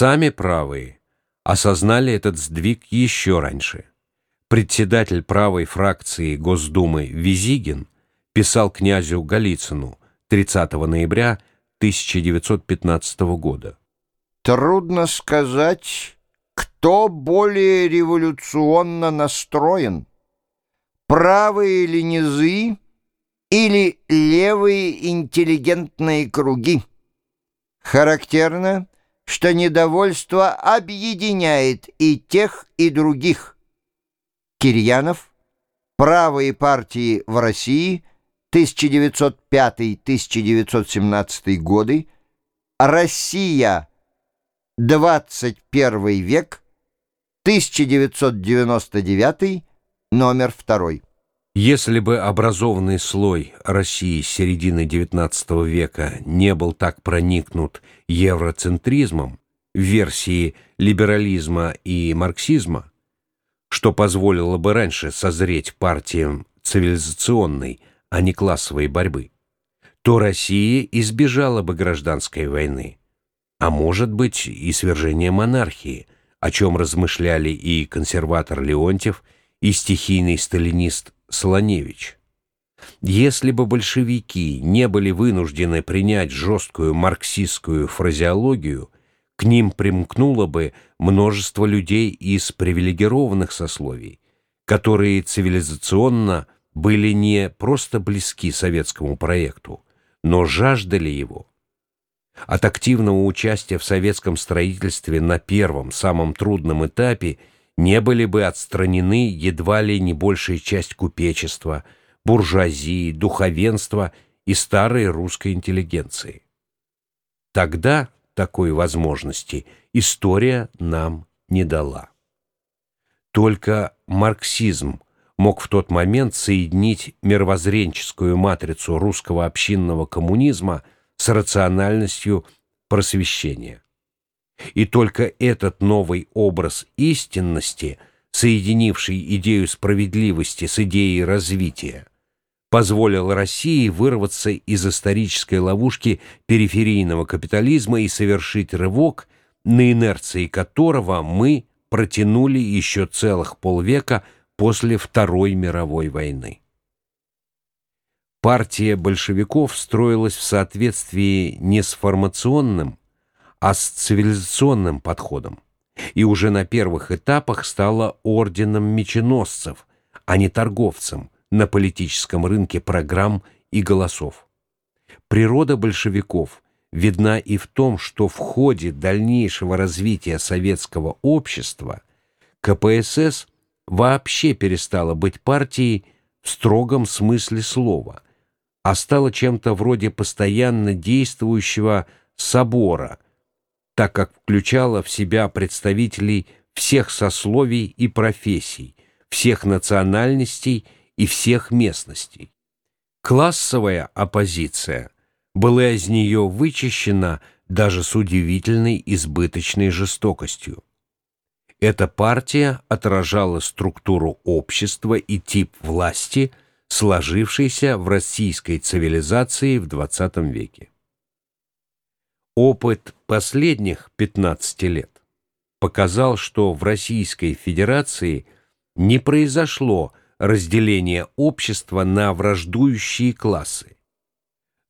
Сами правые осознали этот сдвиг еще раньше. Председатель правой фракции Госдумы Визигин писал князю Голицыну 30 ноября 1915 года. Трудно сказать, кто более революционно настроен, правые или низы или левые интеллигентные круги. Характерно, что недовольство объединяет и тех, и других. Кирьянов, правые партии в России, 1905-1917 годы, Россия, 21 век, 1999, номер 2. Если бы образованный слой России середины XIX века не был так проникнут евроцентризмом версии либерализма и марксизма, что позволило бы раньше созреть партиям цивилизационной, а не классовой борьбы, то Россия избежала бы гражданской войны, а может быть и свержения монархии, о чем размышляли и консерватор Леонтьев, и стихийный сталинист Солоневич. Если бы большевики не были вынуждены принять жесткую марксистскую фразеологию, к ним примкнуло бы множество людей из привилегированных сословий, которые цивилизационно были не просто близки советскому проекту, но жаждали его. От активного участия в советском строительстве на первом, самом трудном этапе не были бы отстранены едва ли не большая часть купечества, буржуазии, духовенства и старой русской интеллигенции. Тогда такой возможности история нам не дала. Только марксизм мог в тот момент соединить мировоззренческую матрицу русского общинного коммунизма с рациональностью просвещения. И только этот новый образ истинности, соединивший идею справедливости с идеей развития, позволил России вырваться из исторической ловушки периферийного капитализма и совершить рывок, на инерции которого мы протянули еще целых полвека после Второй мировой войны. Партия большевиков строилась в соответствии не с формационным, а с цивилизационным подходом, и уже на первых этапах стала орденом меченосцев, а не торговцем на политическом рынке программ и голосов. Природа большевиков видна и в том, что в ходе дальнейшего развития советского общества КПСС вообще перестала быть партией в строгом смысле слова, а стала чем-то вроде постоянно действующего собора – так как включала в себя представителей всех сословий и профессий, всех национальностей и всех местностей. Классовая оппозиция была из нее вычищена даже с удивительной избыточной жестокостью. Эта партия отражала структуру общества и тип власти, сложившийся в российской цивилизации в XX веке. Опыт последних 15 лет показал, что в Российской Федерации не произошло разделение общества на враждующие классы.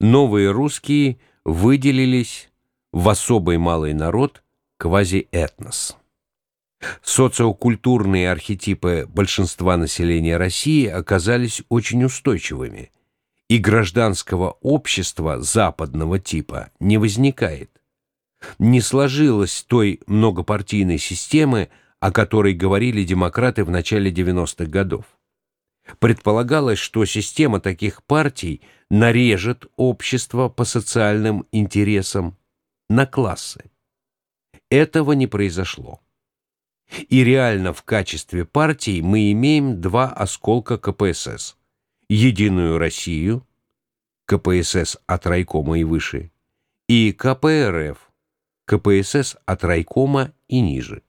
Новые русские выделились в особый малый народ квазиэтнос. Социокультурные архетипы большинства населения России оказались очень устойчивыми – и гражданского общества западного типа не возникает. Не сложилось той многопартийной системы, о которой говорили демократы в начале 90-х годов. Предполагалось, что система таких партий нарежет общество по социальным интересам на классы. Этого не произошло. И реально в качестве партий мы имеем два осколка КПСС – Единую Россию, КПСС от райкома и выше, и КПРФ, КПСС от райкома и ниже.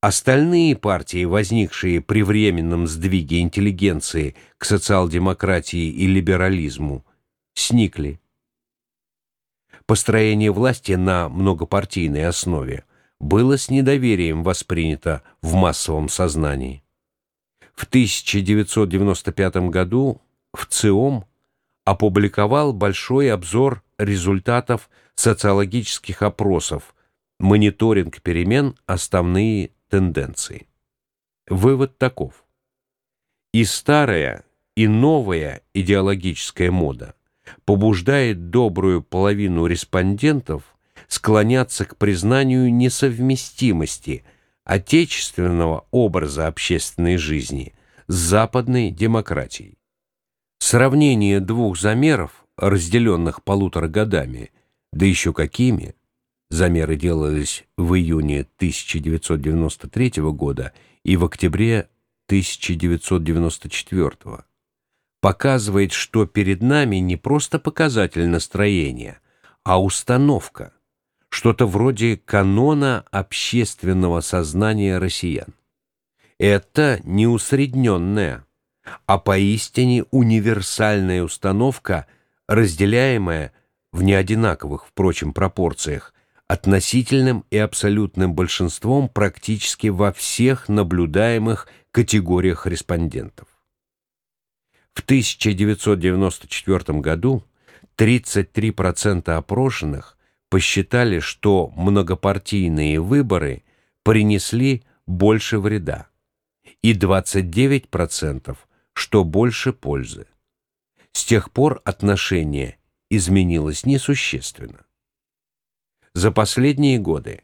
Остальные партии, возникшие при временном сдвиге интеллигенции к социал-демократии и либерализму, сникли. Построение власти на многопартийной основе было с недоверием воспринято в массовом сознании. В 1995 году в ЦИОМ опубликовал большой обзор результатов социологических опросов «Мониторинг перемен. Основные тенденции». Вывод таков. И старая, и новая идеологическая мода побуждает добрую половину респондентов склоняться к признанию несовместимости отечественного образа общественной жизни с западной демократией. Сравнение двух замеров, разделенных полутора годами, да еще какими, замеры делались в июне 1993 года и в октябре 1994 показывает, что перед нами не просто показатель настроения, а установка, что-то вроде канона общественного сознания россиян. Это не усредненная, а поистине универсальная установка, разделяемая в неодинаковых, впрочем, пропорциях относительным и абсолютным большинством практически во всех наблюдаемых категориях респондентов. В 1994 году 33% опрошенных посчитали, что многопартийные выборы принесли больше вреда, и 29%, что больше пользы. С тех пор отношение изменилось несущественно. За последние годы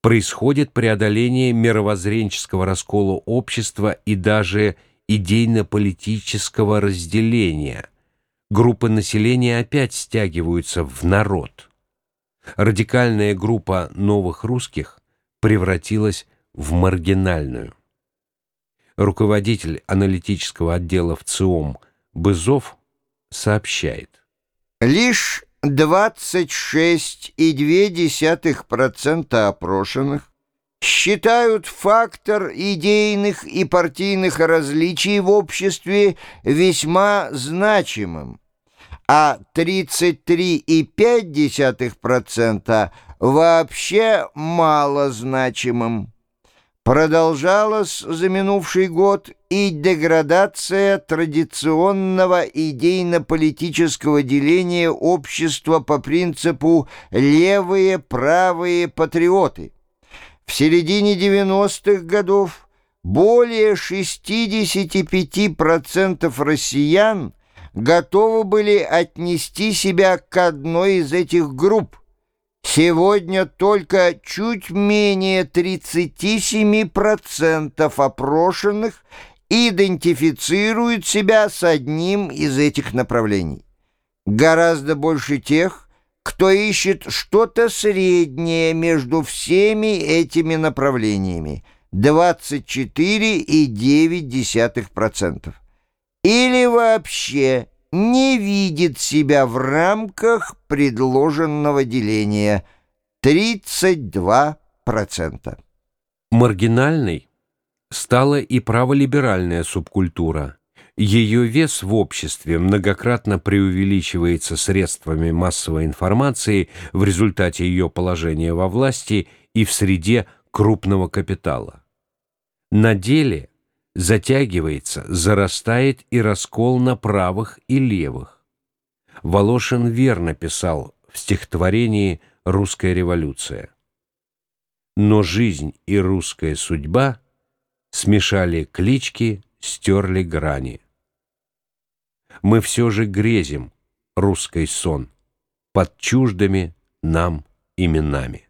происходит преодоление мировоззренческого раскола общества и даже идейно-политического разделения. Группы населения опять стягиваются в народ. Радикальная группа новых русских превратилась в маргинальную. Руководитель аналитического отдела в ЦИОМ Бызов сообщает. Лишь 26,2% опрошенных считают фактор идейных и партийных различий в обществе весьма значимым, а 33,5% вообще малозначимым. Продолжалась за минувший год и деградация традиционного идейно-политического деления общества по принципу «левые, правые патриоты». В середине 90-х годов более 65% россиян готовы были отнести себя к одной из этих групп – Сегодня только чуть менее 37% опрошенных идентифицируют себя с одним из этих направлений. Гораздо больше тех, кто ищет что-то среднее между всеми этими направлениями – 24,9%. Или вообще не видит себя в рамках предложенного деления 32%. Маргинальной стала и праволиберальная субкультура. Ее вес в обществе многократно преувеличивается средствами массовой информации в результате ее положения во власти и в среде крупного капитала. На деле – затягивается, зарастает и раскол на правых и левых. Волошин верно писал в стихотворении «Русская революция». Но жизнь и русская судьба смешали клички, стерли грани. Мы все же грезим русский сон под чуждыми нам именами.